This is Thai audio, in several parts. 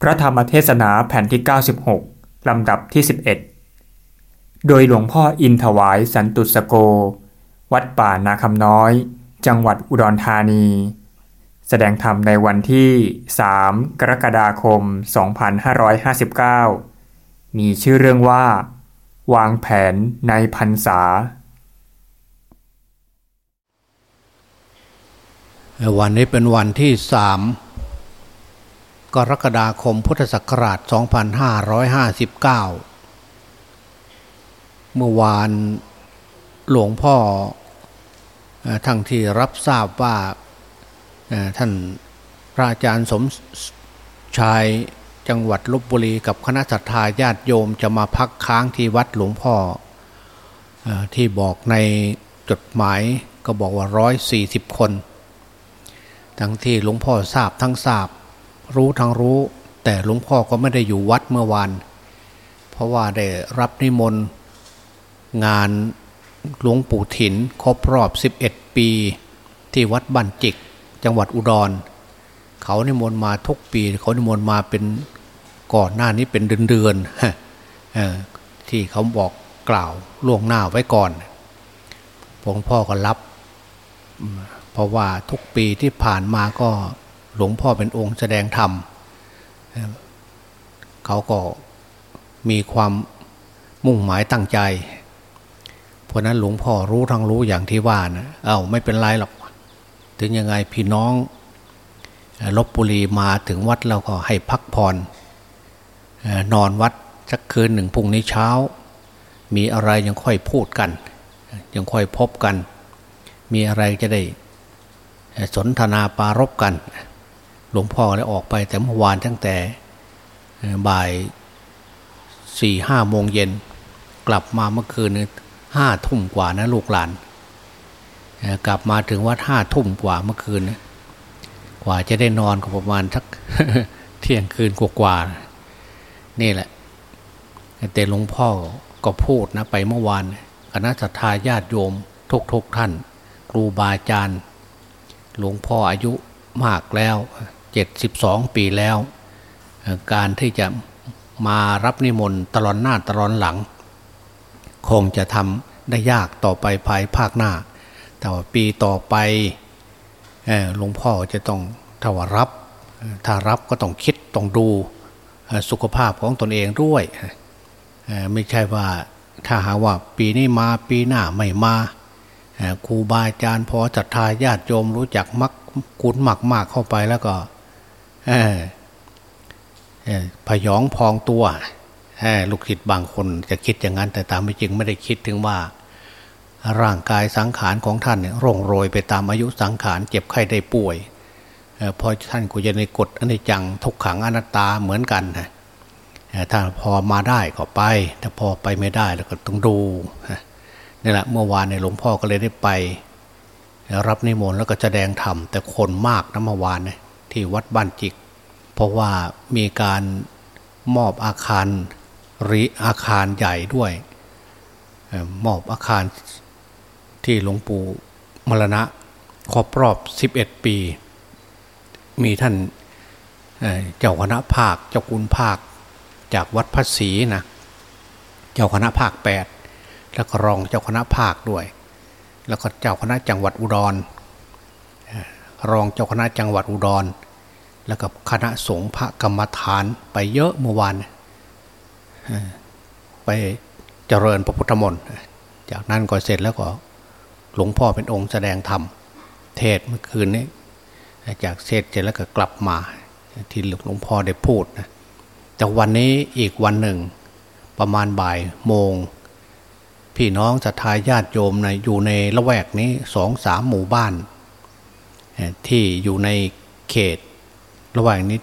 พระธรรมเทศนาแผ่นที่ 96 ลำดับที่ 11 โดยหลวงพ่ออินถวายสันตุสโก วัดป่านาคำน้อย จังหวัดอุดรธานี แสดงธรรมในวันที่ 3 กรกฎาคม 2559 มีชื่อเรื่องว่า วางแผนในพรรษา วันนี้เป็นวันที่สาม กรกฎาคมพุทธศักราช 2559 เมื่อวานหลวงพ่อทั้งที่รับทราบว่าท่านพระอาจารย์สมชายจังหวัดลบบุรีกับคณะสัตยาญาติโยมจะมาพักค้างที่วัดหลวงพ่อที่บอกในจดหมายก็บอกว่าร้อยสี่สิบคน ทั้งที่หลวงพ่อทราบทั้งทราบ รู้ทั้งรู้ แต่หลวงพ่อก็ไม่ได้อยู่วัดเมื่อวาน เพราะว่าได้รับนิมนต์งานหลวงปู่ถินครบรอบ 11 ปี ที่วัดบันจิก จังหวัดอุดร เขานิมนต์มาทุกปี เขานิมนต์มาเป็นก่อนหน้านี้เป็นเดือนๆที่เขาบอกกล่าวล่วงหน้าไว้ก่อนหลวงพ่อก็รับ เพราะว่าทุกปีที่ผ่านมาก็ หลวงพ่อเป็นองค์แสดงธรรมเขาก็มีความมุ่งหมายตั้งใจ เพราะนั้นหลวงพ่อรู้ทั้งรู้อย่างที่ว่านะเอา้าไม่เป็นไรหรอก ถึงยังไงพี่น้องลบบุรีมาถึงวัดเราก็ให้พักผ่อนนอนวัดสักคืนหนึ่งพรุ่งนี้เช้า มีอะไรยังค่อยพูดกัน ยังค่อยพบกัน มีอะไรจะได้สนทนาปารบกัน หลวงพ่อได้ออกไปแต่เมื่อวานตั้งแต่บ่ายสี่ห้าโมงเย็น กลับมาเมื่อคืนห้าทุ่มกว่านะลูกหลาน กลับมาถึงวัดห้าทุ่มกว่าเมื่อคืนกว่าจะได้นอนก็ประมาณสักเที่ยงคืนกว่าๆนี่แหละ แต่หลวงพ่อก็พูดนะไปเมื่อวานคณะสัตยาญาติโยมทุกๆทท่าน ครูบาอาจารย์ หลวงพ่ออายุมากแล้ว 72 ปีแล้ว การที่จะมารับนิมนต์ตลอดหน้าตลอดหลัง คงจะทำได้ยากต่อไปภายภาคหน้า แต่ว่าปีต่อไปหลวงพ่อจะต้องถ้าว่ารับ ถ้ารับก็ต้องคิดต้องดูสุขภาพของตนเองด้วย ไม่ใช่ว่าถ้าหาว่าปีนี้มาปีหน้าไม่มาครูบาอาจารย์พอศรัทธาญาติโยมรู้จักมักกุนหมักมากเข้าไปแล้วก็ พยองพองตัวลูกศิษย์บางคนจะคิดอย่างนั้น แต่ตามไม่จริงไม่ได้คิดถึงว่า ร่างกายสังขารของท่านร่งโรยไปตามอายุสังขารเจ็บไข้ได้ป่วยพอท่านกูจะในกฎอนิจจังทุกขังอนัตตาเหมือนกันนะถ้าพอมาได้ก็ไป ถ้าพอไปไม่ได้แล้วก็ต้องดูนี่แหละเมื่อวานในหลวงพ่อก็เลยได้ไป รับนิมนต์แล้วก็แสดงธรรมแต่คนมากนะเมื่อวานเนี่ย ที่วัดบ้านจิก เพราะว่ามีการมอบอาคารริอาคารใหญ่ด้วยมอบอาคารที่หลวงปู่มรณะครบรอบ 11 ปี มีท่านเจ้าคณะภาคเจ้าคุณภาคจากวัดพระศรีนะเจ้าคณะภาค 8 แล้วก็รองเจ้าคณะภาคด้วย แล้วก็เจ้าคณะจังหวัดอุดร รองเจ้าคณะจังหวัดอุดร แล้วกับคณะสงฆ์พระกรรมฐานไปเยอะเมื่อวานไปเจริญพระพุทธมนต์จากนั้นก็เสร็จแล้วก็หลวงพ่อเป็นองค์แสดงธรรม เทศเมื่อคืนนี้ จากเสร็จเสร็จแล้วก็กลับมาที่หลวงพ่อได้พูดนะแต่วันนี้อีกวันหนึ่ง ประมาณบ่ายโมง พี่น้องศรัทธาญาติโยมในอยู่ในละแวกนี้สองสามหมู่บ้าน ที่อยู่ในเขต ละแวกนี้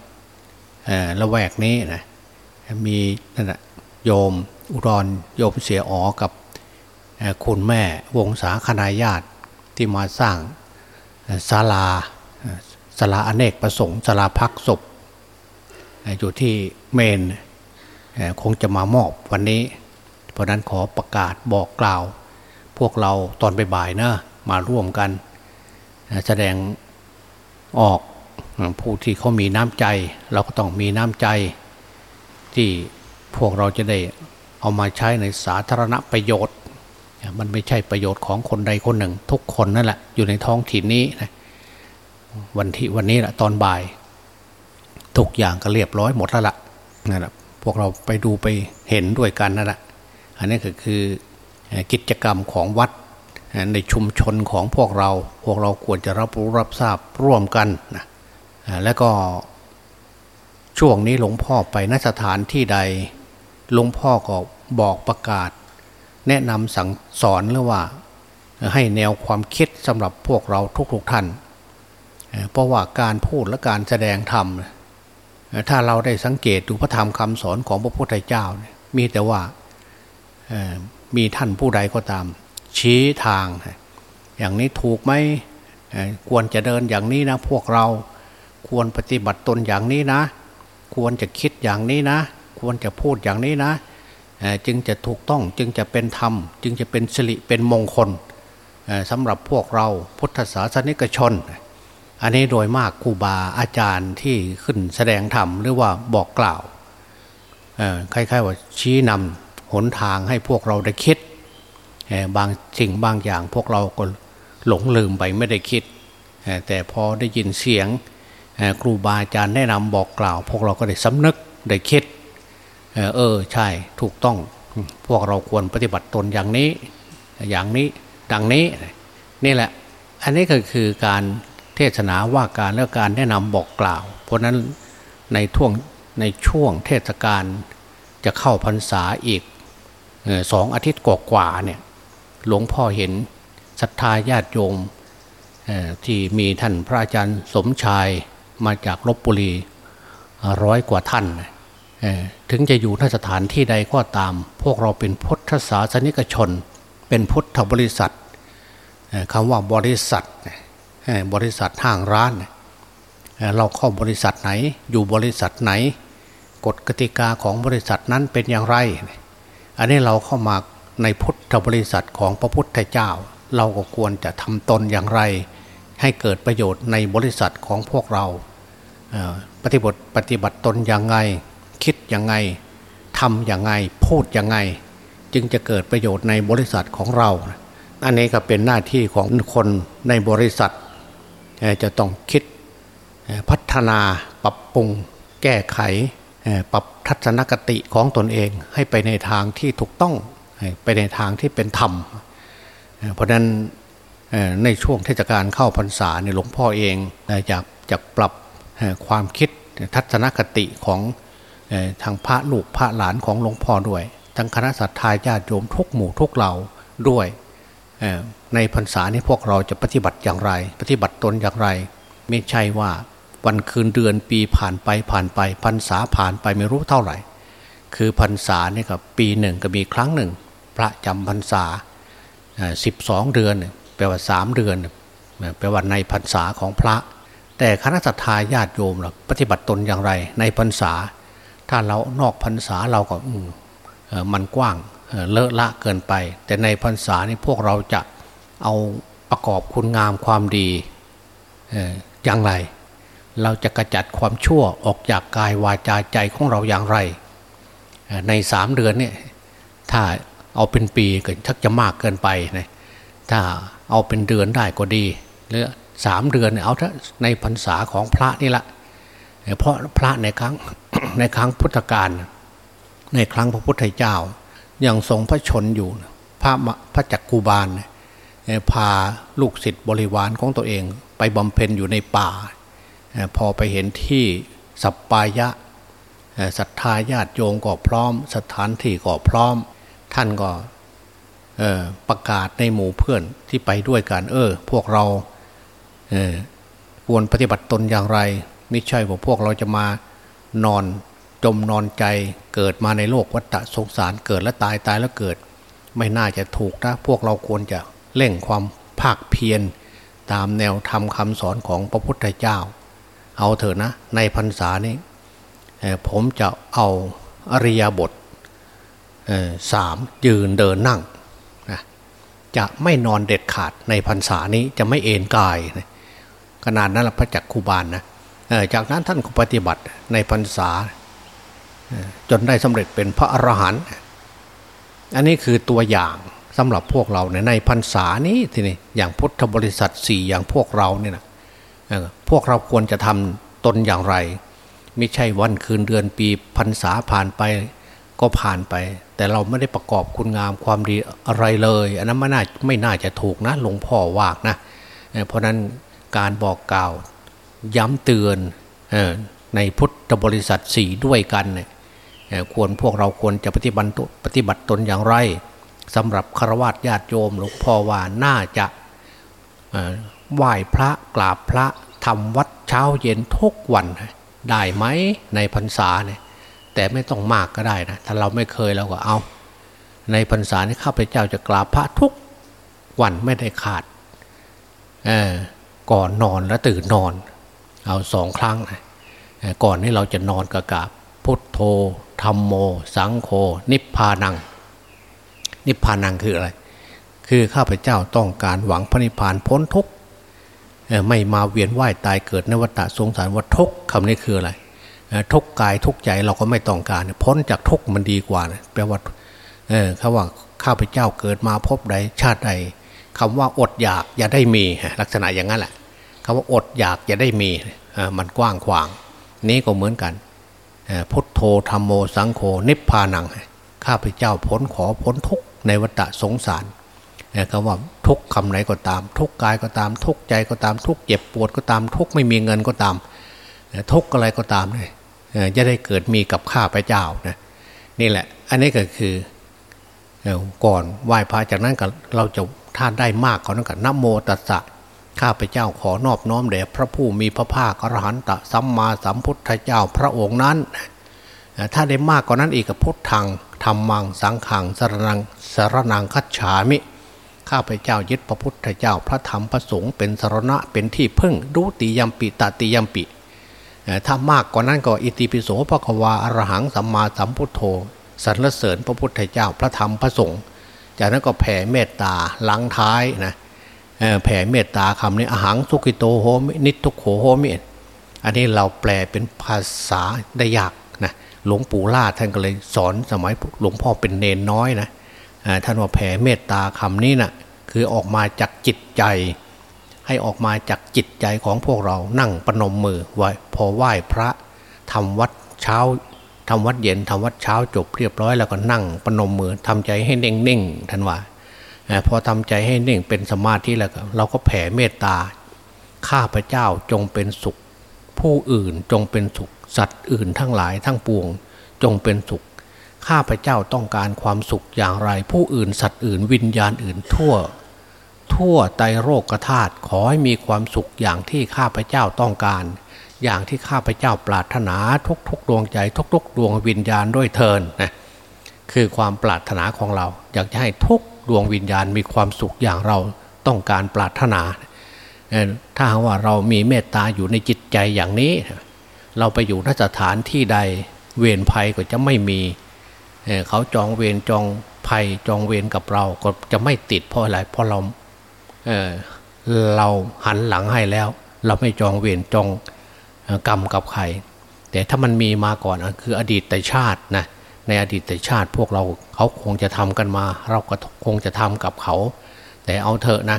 ละแวกนี้นะมีนั่นแหะโยมอุดรโยมเสียอ๋อกับคุณแม่วงศาคณาญาติที่มาสร้างศาลาศาลาอเนกประสงค์ศาลาพักศพอยู่ที่เมนคงจะมามอบวันนี้ เพราะนั้นขอประกาศบอกกล่าว พวกเราตอนบ่ายๆนะมาร่วมกัน แสดงออก ผู้ที่เขามีน้ำใจ เราก็ต้องมีน้ำใจ ที่พวกเราจะได้เอามาใช้ในสาธารณประโยชน์ มันไม่ใช่ประโยชน์ของคนใดคนหนึ่ง ทุกคนนั่นแหละอยู่ในท้องถิ่นนี้นะวันที่วันนี้แหละตอนบ่าย ทุกอย่างก็เรียบร้อยหมดแล้วละนั่นแหละพวกเราไปดูไปเห็นด้วยกันนั่นแหละอันนี้ก็คือกิจกรรมของวัดในชุมชนของพวกเรา พวกเราควรจะรับรู้รับทราบร่วมกันนะ แล้วก็ช่วงนี้หลวงพ่อไปนสถานที่ใด หลวงพ่อก็บอกประกาศ แนะนำสั่งสอนหรือว่า ให้แนวความคิดสำหรับพวกเราทุกๆท่าน เพราะว่าการพูดและการแสดงธรรม ถ้าเราได้สังเกตดูพระธรรมคำสอนของพระพุทธเจ้า มีแต่ว่ามีท่านผู้ใดก็ตาม ชี้ทาง อย่างนี้ถูกไหมควรจะเดินอย่างนี้นะพวกเรา ควรปฏิบัติตนอย่างนี้นะ ควรจะคิดอย่างนี้นะ ควรจะพูดอย่างนี้นะ จึงจะถูกต้องจึงจะเป็นธรรม จึงจะเป็นสิริเป็นมงคลสำหรับพวกเราพุทธศาสนิกชน อันนี้โดยมากครูบาอาจารย์ที่ขึ้นแสดงธรรมหรือว่าบอกกล่าวคล้ายๆว่าชี้นำหนทางให้พวกเราได้คิดบางสิ่งบางอย่างพวกเราก็หลงลืมไปไม่ได้คิด แต่พอได้ยินเสียง ครูบาอาจารย์แนะนำบอกกล่าว พวกเราก็ได้สำนึกได้คิดเออใช่ถูกต้อง พวกเราควรปฏิบัติตนอย่างนี้ อย่างนี้ดังนี้นี่แหละ อันนี้ก็คือการเทศนาว่าการและการแนะนำบอกกล่าว เพราะนั้นในช่วงในช่วงเทศกาลจะเข้าพรรษาอีกสองอาทิตย์กว่าเนี่ยหลวงพ่อเห็นศรัทธาญาติโยมที่มีท่านพระอาจารย์สมชาย มาจากลบบุรีร้อยกว่าท่าน ถึงจะอยู่นสถานที่ใดก็ตาม พวกเราเป็นพุทธศาสนิกชน เป็นพุทธบริษัทคำว่าบริษัทบริษัทห้างร้าน เราเข้าบริษัทไหน อยู่บริษัทไหน กฎกติกาของบริษัทนั้นเป็นอย่างไร อันนี้เราเข้ามาในพุทธบริษัทของพระพุทธเจ้า เราก็ควรจะทำตนอย่างไร ให้เกิดประโยชน์ในบริษัทของพวกเรา ปฏิบัติปฏิบัติตนอย่างไง คิดอย่างไงทำอย่างไง พูดอย่างไง จึงจะเกิดประโยชน์ในบริษัทของเรา อันนี้ก็เป็นหน้าที่ของคนในบริษัท จะต้องคิดพัฒนาปรับปรุง แก้ไข ปรับทัศนคติของตนเอง ให้ไปในทางที่ถูกต้องไปในทางที่เป็นธรรม เพราะนั้น ในช่วงเทศกาลเข้าพรรษาในหลวงพ่อเองอยากจะปรับความคิดทัศนคติของทางพระลูกพระหลานของหลวงพ่อด้วย ทั้งคณะสัตยาญาติโยมทุกหมู่ทุกเหล่าด้วยในพรรษานี้พวกเราจะปฏิบัติอย่างไร ปฏิบัติตนอย่างไร ไม่ใช่ว่าวันคืนเดือนปีผ่านไปผ่านไปพรรษาผ่านไปไม่รู้เท่าไหร่ คือพรรษาเนี่ยกับปีหนึ่งก็มีครั้งหนึ่ง พระจำพรรษาสิบสองเดือน แปลว่าสามเดือนแปลว่าในพรรษาของพระ แต่คณะสัตยาญาติโยมเราปฏิบัติตนอย่างไร ในพรรษา ถ้าเรานอกพรรษาเราก็มันกว้างเลอะละเกินไป แต่ในพรรษานี่พวกเราจะเอาประกอบคุณงามความดีอย่างไร เราจะกระจัดความชั่วออกจากกายวาจาใจของเราอย่างไร ในสามเดือนเนี่ยถ้าเอาเป็นปีก็ชักจะมากเกินไปนะถ้า เอาเป็นเดือนได้ก็ดีหรือสามเดือนเอาถ้าในพรรษาของพระนี่ละเพราะพระในครั้งในครั้งพุทธกาลในครั้งพระพุทธเจ้ายังทรงพระชนอยู่ พระพระจักกูบาลพาลูกศิษย์บริวารของตัวเองไปบำเพ็ญอยู่ในป่า พอไปเห็นที่สัปปายะศรัทธาญาติโยมก็พร้อม สถานที่ก็พร้อม ท่านก็ ประกาศในหมู่เพื่อนที่ไปด้วยกัน เออ พวกเราเออควรปฏิบัติตนอย่างไร ไม่ใช่ว่าพวกเราจะมานอนจมนอนใจเกิดมาในโลกวัฏสงสารเกิดและตายตายแล้วเกิด ไม่น่าจะถูกนะ พวกเราควรจะเร่งความภาคเพียรตามแนวธรรมคำสอนของพระพุทธเจ้า เอาเถอะนะ ในพรรษานี้ผมจะเอาอริยบทสามยืนเดินนั่ง จะไม่นอนเด็ดขาดในพรรษานี้จะไม่เอนกายนะขนาดนั้นละพระจักคูบาลนนะจากนั้นท่านก็ปฏิบัติในพรรษา จนได้สำเร็จเป็นพระอรหันต์อันนี้คือตัวอย่างสำหรับพวกเราในในพรรษานี้ทีนี้อย่างพุทธบริษัทสี่อย่างพวกเราเนี่ยนะพวกเราควรจะทำตนอย่างไร ไม่ใช่วันคืนเดือนปีพรรษาผ่านไปก็ผ่านไป แต่เราไม่ได้ประกอบคุณงามความดีอะไรเลย อันนั้นไม่น่าไม่น่าจะถูกนะหลวงพ่อว่ากนะเพราะนั้นการบอกกล่าวย้ำเตือนในพุทธบริษัทสี่ด้วยกันควรพวกเราควรจะปฏิบัติปฏิบัติตนอย่างไรสำหรับฆราวาสญาติโยมหลวงพ่อว่าน่าจะไหว้พระกราบพระทำวัดเช้าเย็นทุกวันได้ไหมในพรรษาเนี่ย แต่ไม่ต้องมากก็ได้นะถ้าเราไม่เคยเราก็เอา ในพรรษานี้ข้าพเจ้าจะกราบพระทุกวันไม่ได้ขาดก่อนนอนและตื่นนอน เอาสองครั้งนะก่อนที่เราจะนอนกระกาบพุทโธธรรมโม สังโฆนิพพานัง นิพพานังคืออะไร คือข้าพเจ้าต้องการหวังพระนิพพานพ้นทุกข์ไม่มาเวียนว่ายตายเกิดในวัฏสงสารวัฏทุกข์คำนี้คืออะไร ทุกกายทุกใจเราก็ไม่ต้องการ พ้นจากทุกมันดีกว่านะแปลว่าเออคำว่าข้าพเจ้าเกิดมาพบใดชาติใดคำว่าอดอยากอย่าได้มีลักษณะอย่างนั้นแหละคำว่าอดอยากอย่าได้มีมันกว้างขวาง นี้ก็เหมือนกันพุทโธธรรมโมสังโฆนิพพานังข้าพเจ้าพ้นขอพ้นทุกในวัฏสงสารคำว่าทุกคำไหนก็ตาม ทุกกายก็ตาม ทุกใจก็ตามทุกเจ็บปวดก็ตาม ทุกไม่มีเงินก็ตาม ทุกอะไรก็ตามเลย จะได้เกิดมีกับข้าพเจ้านะนี่แหละ อันนี้ก็คือก่อนไหว้พระจากนั้นก็เราจะท่านได้มากกว่านั้นก็นโมตัสสะข้าพเจ้าขอนอบน้อมแด่พระผู้มีพระภาคอรหันตสัมมาสัมพุทธเจ้าพระองค์นั้น ถ้าได้มากกว่านั้นอีกกับพุทธังธรรมังสังขังสรนังสรนังคัจฉามิ ข้าพเจ้ายึดพระพุทธเจ้าพระธรรมพระสงฆ์เป็นสรณะเป็นที่พึ่งดูติยมปิตติยมปิ ถ้ามากกว่านั้นก็อิติปิโสภควาอรหังสัมมาสัมพุทโธสรรเสริญพระพุทธเจ้าพระธรรมพระสงฆ์จากนั้นก็แผ่เมตตาลังท้ายนะแผ่เมตตาคำนี้อาหังสุกิโตโหมินิทุกโขโหมิอันนี้เราแปลเป็นภาษาได้ยากนะหลวงปู่ล่าท่านก็เลยสอนสมัยหลวงพ่อเป็นเนนน้อยนะท่านว่าแผ่เมตตาคำนี้นะ่ะคือออกมาจากจิตใจ ให้ออกมาจากจิตใจของพวกเรานั่งปนมมือไว้พอไหว้พระทำวัดเช้าทำวัดเย็นทำวัดเช้าจบเรียบร้อยแล้วก็นั่งปนมมือทำใจให้เน่งๆท่านว่าพอทำใจให้เน่งเป็นสมาธิแล้วเราก็แผ่เมตตา ข้าพเจ้าจงเป็นสุข ผู้อื่นจงเป็นสุข สัตว์อื่นทั้งหลายทั้งปวง จงเป็นสุข ข้าพเจ้าต้องการความสุขอย่างไร ผู้อื่นสัตว์อื่นวิญญาณอื่นทั่ว ทั่วไตโรกธาตุขอให้มีความสุขอย่างที่ข้าพเจ้าต้องการ อย่างที่ข้าพเจ้าปรารถนาทุกๆดวงใจทุกๆ ดวงวิญญาณด้วยเทินนะคือความปรารถนาของเรา อยากจะให้ทุกดวงวิญญาณมีความสุขอย่างเราต้องการปรารถนา ถ้าว่าเรามีเมตตาอยู่ในจิตใจอย่างนี้ เราไปอยู่นสถานที่ใดเวรภัยก็จะไม่มี เขาจองเวรจองภัยจองเวรกับเราก็จะไม่ติดเพราะอะไรเพราะเรา เราหันหลังให้แล้ว เราไม่จองเวรจองกรรมกับใคร แต่ถ้ามันมีมาก่อนคืออดีตแต่ชาตินะในอดีตชาติพวกเราเขาคงจะทำกันมา เราก็คงจะทำกับเขา แต่เอาเถอะนะ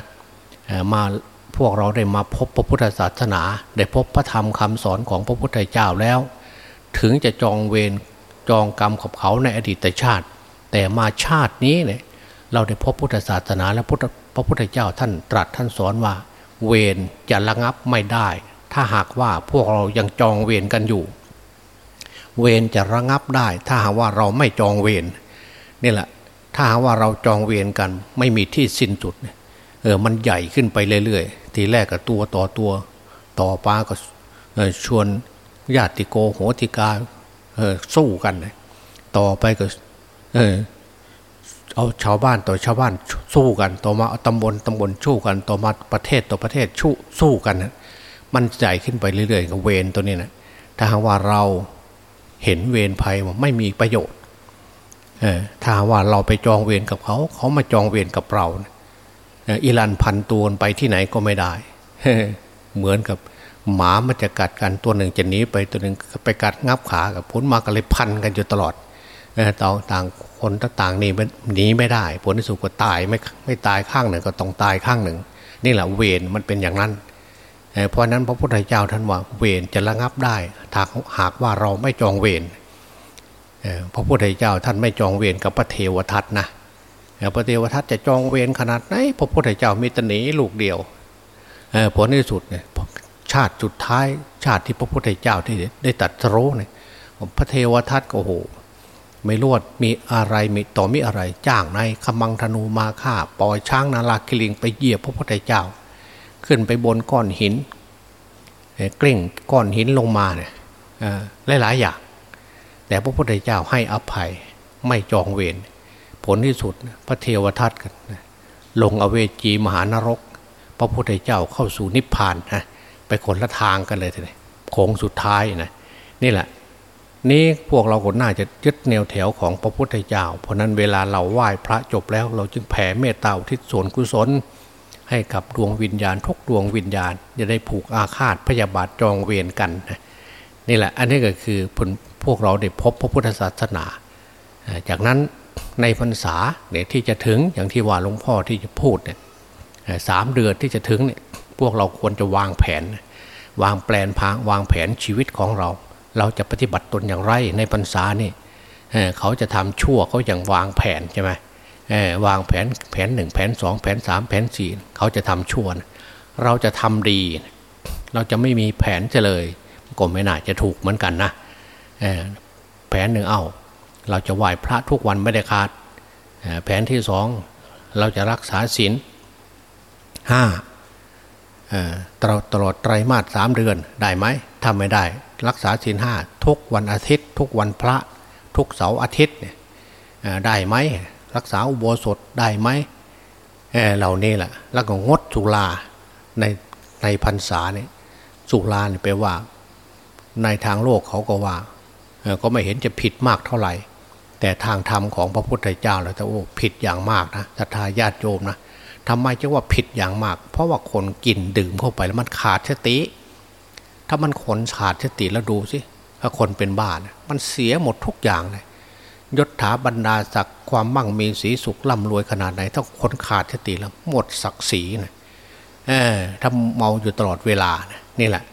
มาพวกเราได้มาพบพระพุทธศาสนา ได้พบพระธรรมคำสอนของพระพุทธเจ้าแล้ว ถึงจะจองเวรจองกรรมกับเขาในอดีตชาติ แต่มาชาตินี้เนี่ย เราได้พบพุทธศาสนาและพระพุทธเจ้าท่านตรัสท่านสอนว่า เวรจะระงับไม่ได้ ถ้าหากว่าพวกเรายังจองเวรกันอยู่ เวรจะระงับได้ ถ้าหากว่าเราไม่จองเวรนี่แหละ ถ้าหากว่าเราจองเวรกัน ไม่มีที่สิ้นสุดเออมันใหญ่ขึ้นไปเรื่อยๆ ทีแรกก็ตัวต่อตัว ต่อปาก็ชวนญาติโกโหติกาเออสู้กัน ต่อไปก็ เอาชาวบ้านต่อชาวบ้านสู้กันต่อมาตำบลตำบลสู้กันต่อมาประเทศต่อประเทศชู้สู้กันมันใหญ่ขึ้นไปเรื่อยๆกับเวรตัวนี้นะถ้าหากว่าเราเห็นเวรภัยว่าไม่มีประโยชน์ถ้าว่าเราไปจองเวรกับเขา เขามาจองเวรกับเราอิรันพันตัวไปที่ไหนก็ไม่ได้ เหมือนกับหมามันจะกัดกันตัวหนึ่งจะหนีไปตัวหนึ่งไปกัดงับขากับผลมาก็เลยพันกันอยู่ตลอดต่างต่าง คนต่างนี่หนีไม่ได้ ผลที่สุดก็ตายไม่ไม่ตายข้างหนึ่งก็ต้องตายข้างหนึ่ง นี่แหละเวรมันเป็นอย่างนั้นเพราะนั้นพระพุทธเจ้าท่านว่าเวรจะระงับได้ถ้าหากว่าเราไม่จองเวรพระพุทธเจ้าท่านไม่จองเวรกับพระเทวทัตนะพระเทวทัตจะจองเวรขนาดไหนพระพุทธเจ้ามีตนีลูกเดียวผลที่สุดเนี่ยชาติสุดท้ายชาติที่พระพุทธเจ้าที่ได้ตัดโรเนี่ยพระเทวทัตก็โห ไม่รวดมีอะไรมีต่อมีอะไร จ้างในขมังธนูมาฆ่าปล่อยช้างนาลาคิลิงไปเหยียบพระพุทธเจ้า ขึ้นไปบนก้อนหินกลิ้งก้อนหินลงมาเนี่ยหลายๆอย่างแต่พระพุทธเจ้าให้อภัยไม่จองเวรผลที่สุดพระเทวทัตกันลงอเวจีมหานรก พระพุทธเจ้าเข้าสู่นิพพานนะไปคนละทางกันเลยทีนี้โค้งสุดท้ายนะนี่แหละ นี่พวกเราคนน่าจะยึดแนวแถวของพระพุทธเจ้า เพราะนั้นเวลาเราไหว้พระจบแล้ว เราจึงแผ่เมตตาทิศส่วนกุศล ให้กับดวงวิญญาณทุกดวงวิญญาณจะได้ผูกอาฆาตพยาบาทจองเวรกันนะนี่แหละอันนี้ก็คือผลพวกเราได้พบพระพุทธศาสนา จากนั้นในพรรษาเนี่ยที่จะถึงอย่างที่ว่าหลวงพ่อที่จะพูดเนี่ยสามเดือนที่จะถึงเนี่ยพวกเราควรจะวางแผน วางแปลนพางวางแผนชีวิตของเรา เราจะปฏิบัติตนอย่างไรในพรรษานี่เขาจะทำชั่วเขาอย่างวางแผนใช่ไหมวางแผนแผนหนึ่งแผนสองแผนสามแผนสี่เขาจะทำชั่วเราจะทำดี เราจะไม่มีแผนจะเลยก็ไม่น่าจะถูกเหมือนกันนะแผนหนึ่งเอาเราจะไหว้พระทุกวันไม่ได้ขาดแผนที่สองเราจะรักษาศีลห้าตลอดตลอดไตรมาสสามเดือนได้ไหมทำไม่ได้ รักษาศีลห้าทุกวันอาทิตย์ ทุกวันพระทุกเสาร์อาทิตย์เนี่ยได้ไหมรักษาอุโบสถได้ไหมเหล่านี้แหละแล้วก็งดสุราในในพรรษาเนี่ยสุราเนี่ยแปลว่า ในทางโลกเขาก็ว่าก็ไม่เห็นจะผิดมากเท่าไหร่ แต่ทางธรรมของพระพุทธเจ้าแล้วแต่โอ้ผิดอย่างมากนะศรัทธาญาติโยมนะทำไมจะว่าผิดอย่างมาก เพราะว่าคนกินดื่มเข้าไปแล้วมันขาดสติ ถ้ามันขนขาดสติแล้วดูสิถ้าคนเป็นบ้านมันเสียหมดทุกอย่างเลยยศถาบรรดาศักดิ์ความมั่งมีสีสุขร่ำรวยขนาดไหน ถ้าคนขาดสติแล้วหมดศักดิ์ศรีนะเออถ้าเมาอยู่ตลอดเวลานะนี่แหละ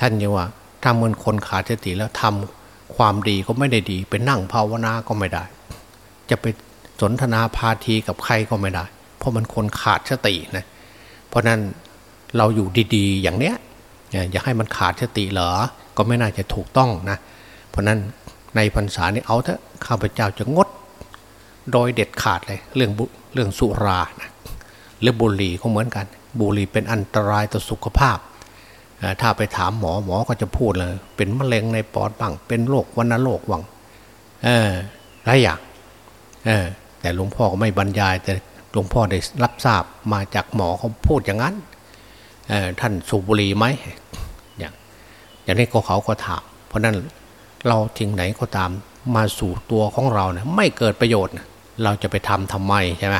ท่านยังว่าถ้าเมือนคนขาดสติแล้วทำความดีก็ไม่ได้ดีไปนั่งภาวนาก็ไม่ได้ จะไปสนทนาพาทีกับใครก็ไม่ได้ เพราะมันคนขาดสตินะเพราะนั้นเราอยู่ดี ๆ อย่างเนี้ย อย่าให้มันขาดสติเหรอ ก็ไม่น่าจะถูกต้องนะ เพราะนั้นในพรรษานี้เอาเถอะข้าพเจ้าจะงด โดยเด็ดขาดเลยเรื่องเรื่องสุรานะหรือบุหรี่ก็เหมือนกัน บุหรี่เป็นอันตรายต่อสุขภาพ ถ้าไปถามหมอหมอก็จะพูดเลย เป็นมะเร็งในปอดบ้างเป็นโรควัณโรควังเออหลายอย่างเออแต่หลวงพ่อก็ไม่บรรยาย แต่หลวงพ่อได้รับทราบมาจากหมอเขาพูดอย่างนั้นท่านสูบบุหรี่ไหม อย่างนี้ก็เขาก็ถาม เพราะนั้นเราทิ้งไหนก็ตามมาสู่ตัวของเราเนะี่ยไม่เกิดประโยชน์เราจะไปทำทำไมใช่ไหม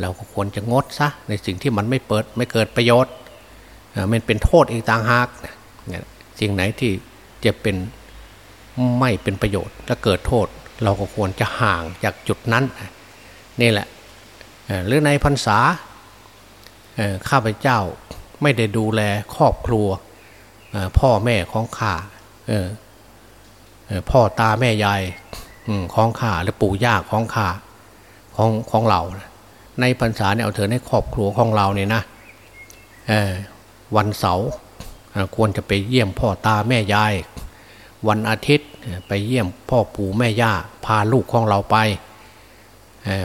เราก็ควรจะงดซะในสิ่งที่มันไม่เปิดไม่เกิดประโยชน์มันเป็นโทษอีกต่างหากสิ่งไหนที่จะเป็นไม่เป็นประโยชน์และเกิดโทษ เราก็ควรจะห่างจากจุดนั้นนี่แหละหรือในพรรษาข้าพเจ้าไม่ได้ดูแลครอบครัว พ่อแม่ของข้าพ่อตาแม่ยายของข้าหรือปู่ย่าของข้าของของเรา ในพรรษาเนี่ยเอาเถอะในครอบครัวของเราเนี่ยนะวันเสาร์ควรจะไปเยี่ยมพ่อตาแม่ยาย วันอาทิตย์ไปเยี่ยมพ่อปู่แม่ย่า พาลูกของเราไป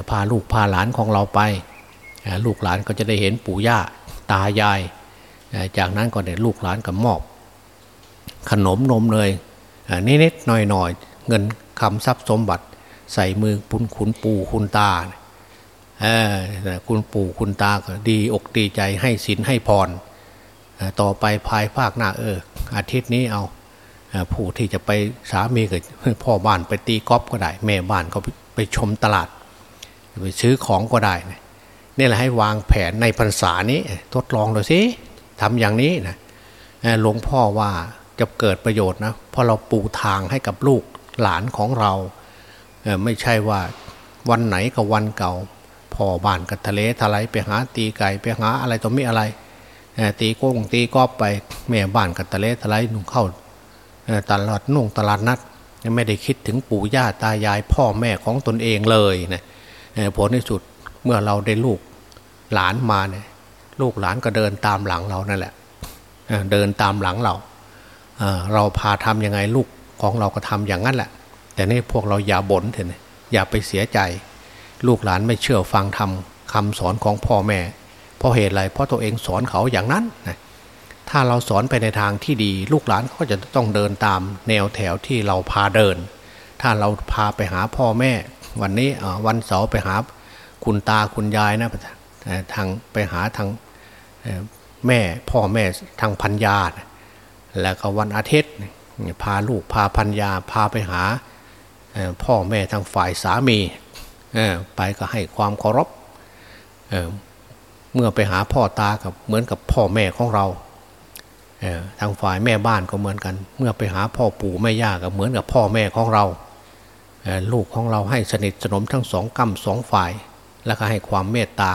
พาลูกพาหลานของเราไป ลูกหลานก็จะได้เห็นปู่ย่าตายาย จากนั้นก็ได้ลูกหลานก็มอบ ขนมนมเลยนิดๆหน่อยๆเงินคำทรัพย์สมบัติ ใส่มือปุนคุณปู่คุณตาคุณปู่คุณตาก็ดีอกดีใจให้ศีลให้พรต่อไปภายภาคหน้าเอออาทิตย์นี้เอาผู้ที่จะไปสามีกับพ่อบ้านไปตีกอล์ฟก็ได้ แม่บ้านก็ไปชมตลาด ไปซื้อของก็ได้นี่แหละให้วางแผนในพรรษานี้ทดลองดูสิทำอย่างนี้นะหลวงพ่อว่า จะเกิดประโยชน์นะเพราะเราปูทางให้กับลูกหลานของเราไม่ใช่ว่าวันไหนกับวันเก่า พ่อบ้านกับทะเลทลายไปหาตีไก่ไปหาอะไรตัวมีอะไรตีโก้งตีกอบไปแม่บ้านกับทะเลทลายนุ่งเข้าตลาดนุ่งตลาดนัดไม่ได้คิดถึงปู่ย่าตายายพ่อแม่ของตนเองเลยนะผลในสุดเมื่อเราได้ลูกหลานมาเนี่ยลูกหลานก็เดินตามหลังเรานั่นแหละเดินตามหลังเรา เราพาทำยังไงลูกของเราก็ทำอย่างนั้นแหละ แต่นี่พวกเราอย่าบ่นเถอะอย่าไปเสียใจ ลูกหลานไม่เชื่อฟังทำคำสอนของพ่อแม่ เพราะเหตุอะไรเพราะตัวเองสอนเขาอย่างนั้นนะถ้าเราสอนไปในทางที่ดี ลูกหลานก็จะต้องเดินตามแนวแถวที่เราพาเดิน ถ้าเราพาไปหาพ่อแม่ วันนี้วันเสาร์ไปหาคุณตาคุณยายนะทางไปหาทางแม่พ่อแม่ทางพันยา แล้วก็วันอาทิตย์พาลูกพาพันยาพาไปหาพ่อแม่ทางฝ่ายสามีไปก็ให้ความเคารพเเมื่อไปหาพ่อตากับเหมือนกับพ่อแม่ของเราทางฝ่ายแม่บ้านก็เหมือนกัน เมื่อไปหาพ่อปู่แม่ย่าก็เหมือนกับพ่อแม่ของเราลูกของเราให้สนิทสนมทั้งสองกำสองฝ่าย แล้วก็ให้ความเมตตา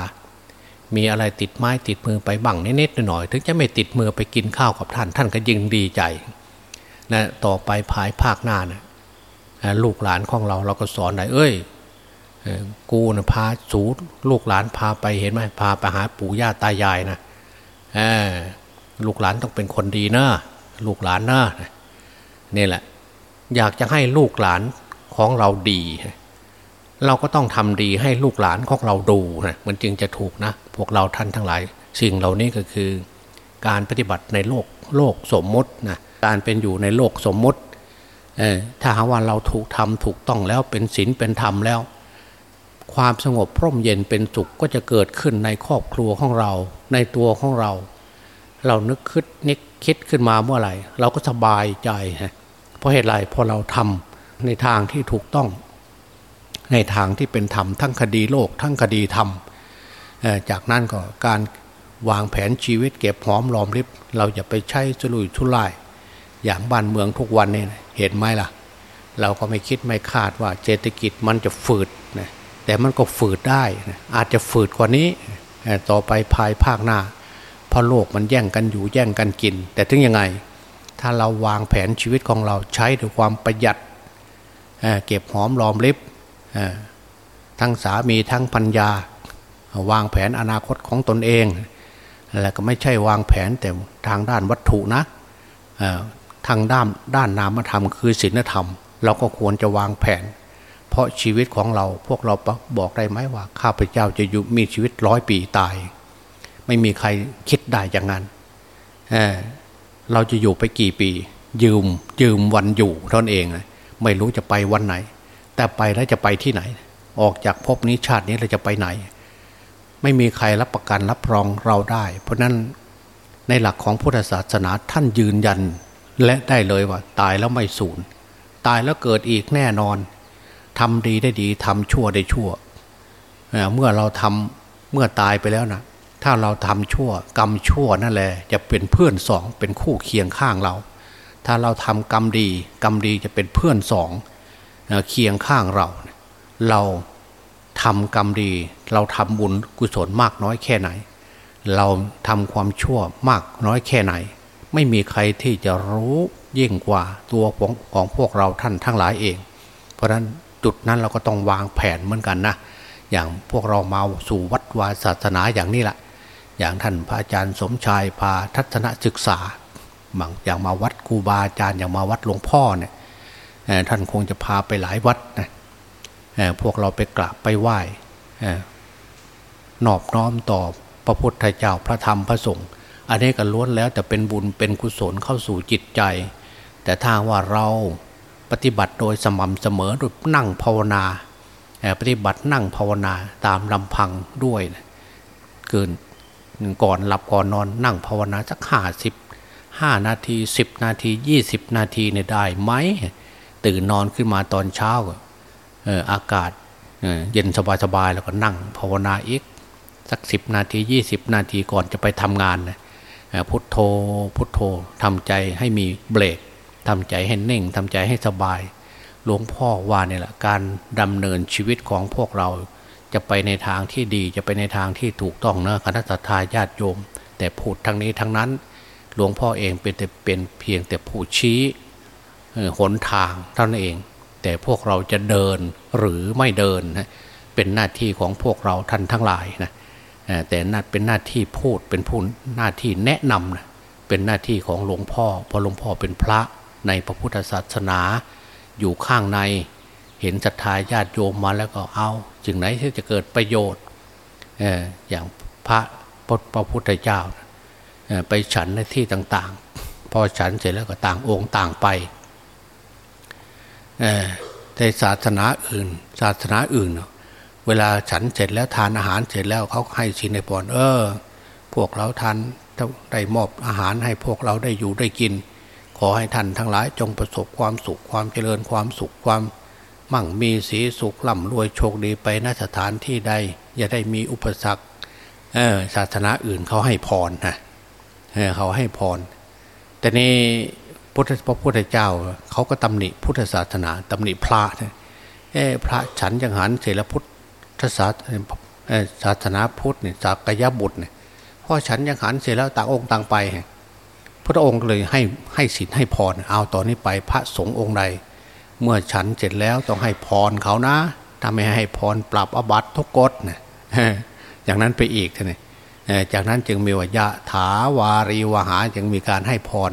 มีอะไรติดไม้ติดมือไปบังนิดๆหน่อยๆถึงจะไม่ติดมือไปกินข้าวกับท่าน ท่านก็ยิ่งดีใจนะต่อไปภายภาคหน้านะลูกหลานของเราเราก็สอนได้เอ้ยกูนะพาสูลูกหลานพาไปเห็นไหมพาไปหาปู่ย่าตายายนะลูกหลานต้องเป็นคนดีนะลูกหลานนะนี่แหละ อยากจะให้ลูกหลานของเราดี เราก็ต้องทำดีให้ลูกหลานของเราดูนะมันจึงจะถูกนะ พวกเราท่านทั้งหลาย สิ่งเหล่านี้ก็คือ การปฏิบัติในโลกโลกสมมตินะการเป็นอยู่ในโลกสมมติถ้าหาว่าเราถูกทำถูกต้องแล้วเป็นศีลเป็นธรรมแล้ว ความสงบพร่มเย็นเป็นสุขก็จะเกิดขึ้นในครอบครัวของเรา ในตัวของเรา เรานึกคิดนิกคิดขึ้นมาเมื่อไหร่ เราก็สบายใจฮะเพราะเหตุไรพอเราทำในทางที่ถูกต้อง ในทางที่เป็นธรรมทั้งคดีโลก ทั้งคดีธรรมจากนั้นก็การวางแผนชีวิตเก็บหอมรอมริบ เราอย่าไปใช้สุลุยทุลายอย่างบ้านเมืองทุกวันนี่เห็นไหมล่ะ เราก็ไม่คิดไม่คาดว่าเศรษฐกิจมันจะฝืดนะแต่มันก็ฝืดได้นะอาจจะฝืดกว่านี้ ต่อไปภายภาคหน้าเพราะโลกมันแย่งกันอยู่แย่งกันกิน แต่ถึงยังไง ถ้าเราวางแผนชีวิตของเราใช้ด้วยความประหยัดเก็บหอมรอมริบ ทั้งสามีทั้งพัญญาวางแผนอนาคตของตนเองแล้วก็ไม่ใช่วางแผนแต่ทางด้านวัตถุนะทางด้านด้านนามธรรมคือศีลธรรม เราก็ควรจะวางแผน เพราะชีวิตของเราพวกเราบอกได้ไหมว่าข้าพเจ้าจะอยู่มีชีวิตร้อยปีตาย ไม่มีใครคิดได้อย่างนั้นเเราจะอยู่ไปกี่ปี ยืมยืมวันอยู่ท่านเอง ไม่รู้จะไปวันไหน แต่ไปแล้วจะไปที่ไหน ออกจากภพนี้ชาตินี้เราจะไปไหน ไม่มีใครรับประกันรับรองเราได้ เพราะนั้นในหลักของพุทธศาสนาท่านยืนยันและได้เลยว่า ตายแล้วไม่สูญตายแล้วเกิดอีกแน่นอนทำดีได้ดีทำชั่วได้ชั่วเมื่อเราทำเมื่อตายไปแล้วนะถ้าเราทำชั่ว กรรมชั่วนั่นแหละจะเป็นเพื่อนสองเป็นคู่เคียงข้างเรา ถ้าเราทำกรรมดี กรรมดีจะเป็นเพื่อนสอง เคียงข้างเรา เราทำกรรมดี เราทำบุญกุศลมากน้อยแค่ไหน เราทำความชั่วมากน้อยแค่ไหน ไม่มีใครที่จะรู้ยิ่งกว่าตัวของของพวกเราท่านทั้งหลายเอง เพราะฉะนั้นจุดนั้นเราก็ต้องวางแผนเหมือนกันนะ อย่างพวกเรามาสู่วัดวาศาสนาอย่างนี้แหละ อย่างท่านพระอาจารย์สมชายพาทัศนศึกษาบางอย่างมาวัดครูบาอาจารย์อย่างมาวัดหลวงพ่อเนี่ย ท่านคงจะพาไปหลายวัดนะพวกเราไปกราบไปไหว้นอบน้อมต่อพระพุทธเจ้าพระธรรมพระสงฆ์อันนี้ก็ล้วนแล้วแต่เป็นบุญเป็นกุศลเข้าสู่จิตใจ แต่ถ้าว่าเราปฏิบัติโดยสม่ำเสมอโดยนั่งภาวนาปฏิบัตินั่งภาวนาตามลำพังด้วยเกินก่อนหลับก่อนนอนนั่งภาวนาสักห้าสิบห้านาทีสิบนาทียี่สิบนาทีเนี่ยได้ไหม ตื่นนอนขึ้นมาตอนเช้าอากาศเย็นสบายๆแล้วก็นั่งภาวนาอีกสักสิบนาทียี่สิบนาทีก่อนจะไปทำงานนะพุทโธพุทโธทำใจให้มีเบรกทำใจให้เน่งทำใจให้สบาย หลวงพ่อว่าเนี่ยแหละการดำเนินชีวิตของพวกเรา จะไปในทางที่ดีจะไปในทางที่ถูกต้องนะคณะทาญาติโยม แต่พูดทั้งนี้ทั้งนั้น หลวงพ่อเองเป็นแต่เป็นเพียงแต่ผู้ชี้ หนทางเท่านั้นเอง แต่พวกเราจะเดินหรือไม่เดินนะเป็นหน้าที่ของพวกเราท่านทั้งหลายนะแต่นัดเป็นหน้าที่พูดเป็นผู้หน้าที่แนะนำนะเป็นหน้าที่ของหลวงพ่อเพราะหลวงพ่อเป็นพระในพระพุทธศาสนา อยู่ข้างในเห็นศรัทธาญาติโยมมาแล้วก็เอาจึงไหนที่จะเกิดประโยชน์อย่างพระพระพุทธเจ้า ไปฉันในที่ต่างๆ พอฉันเสร็จแล้วก็ต่างองค์ต่างไป ในศาสนาอื่น ศาสนาอื่น เวลาฉันเสร็จแล้วทานอาหารเสร็จแล้วเขาให้ชินในปอนเออ พวกเราทานได้มอบอาหารให้พวกเราได้อยู่ได้กิน ขอให้ท่านทั้งหลายจงประสบความสุขความเจริญความสุขความมั่งมีสีสุขล่ำรวยโชคดีไปนสถานที่ใด อย่าได้มีอุปสรรคเออศาสนาอื่นเขาให้พรนะเเขาให้พร แต่นี่ พุทธพระพุทธเจ้าเขาก็ตำหนิพุทธศาสนาตำหนิพระนะเออพระฉันยังหันเสรพุทธศาสศาสนาพุทธเนี่ยสักยบุตรเนี่ยพอฉันยังหันเสร็จแล้วต่างองค์ต่างไป พระองค์เลยให้ให้สินให้พรเอาตอนนี้ไปพระสงฆ์องค์ใด เมื่อฉันเสร็จแล้วต้องให้พรเขานะถ้าไม่ให้พรปรับอบัตทุกกฎนะอย่างนั้นไปอีกท่านจากนั้นจึงมีวิยะถาวารีวหาจึงมีการให้พร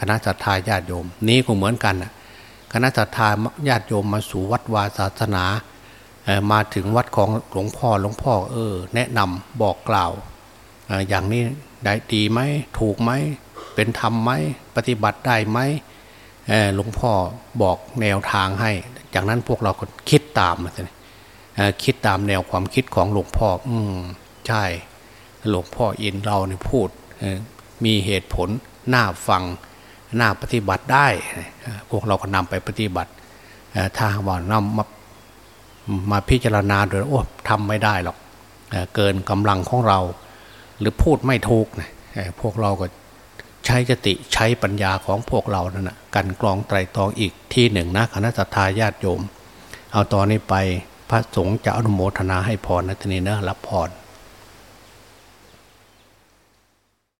คณะสัตยาญาติโยม นี้ก็เหมือนกันคณะสัตยาญาติโยมมาสู่วัดวาศาสนามาถึงวัดของหลวงพ่อหลวงพ่อเออ แนะนำบอกกล่าวอย่างนี้ได้ดีไหมถูกไหมเป็นธรรมไหมปฏิบัติได้ไหมหลวงพ่อบอกแนวทางให้ จากนั้นพวกเราก็คิดตามเลยคิดตามแนวความคิดของหลวงพ่อ อืมใช่ หลวงพ่ออินเราเนี่ยพูดมีเหตุผลน่าฟัง น่าปฏิบัติได้ พวกเราก็นำไปปฏิบัติถ้าว่านำมามาพิจารณาโดยโอ้ทำไม่ได้หรอกเกินกำลังของเรา หรือพูดไม่ถูกนะพวกเราก็ใช้จติใช้ปัญญาของพวกเรานั่นนะกันกรองไตรตองอีกที่หนึ่งนะคณะทาญาติโยม เอาตอนนี้ไปพระสงฆ์จะอนุโมทนาให้พรนะทีนี้นะรับพร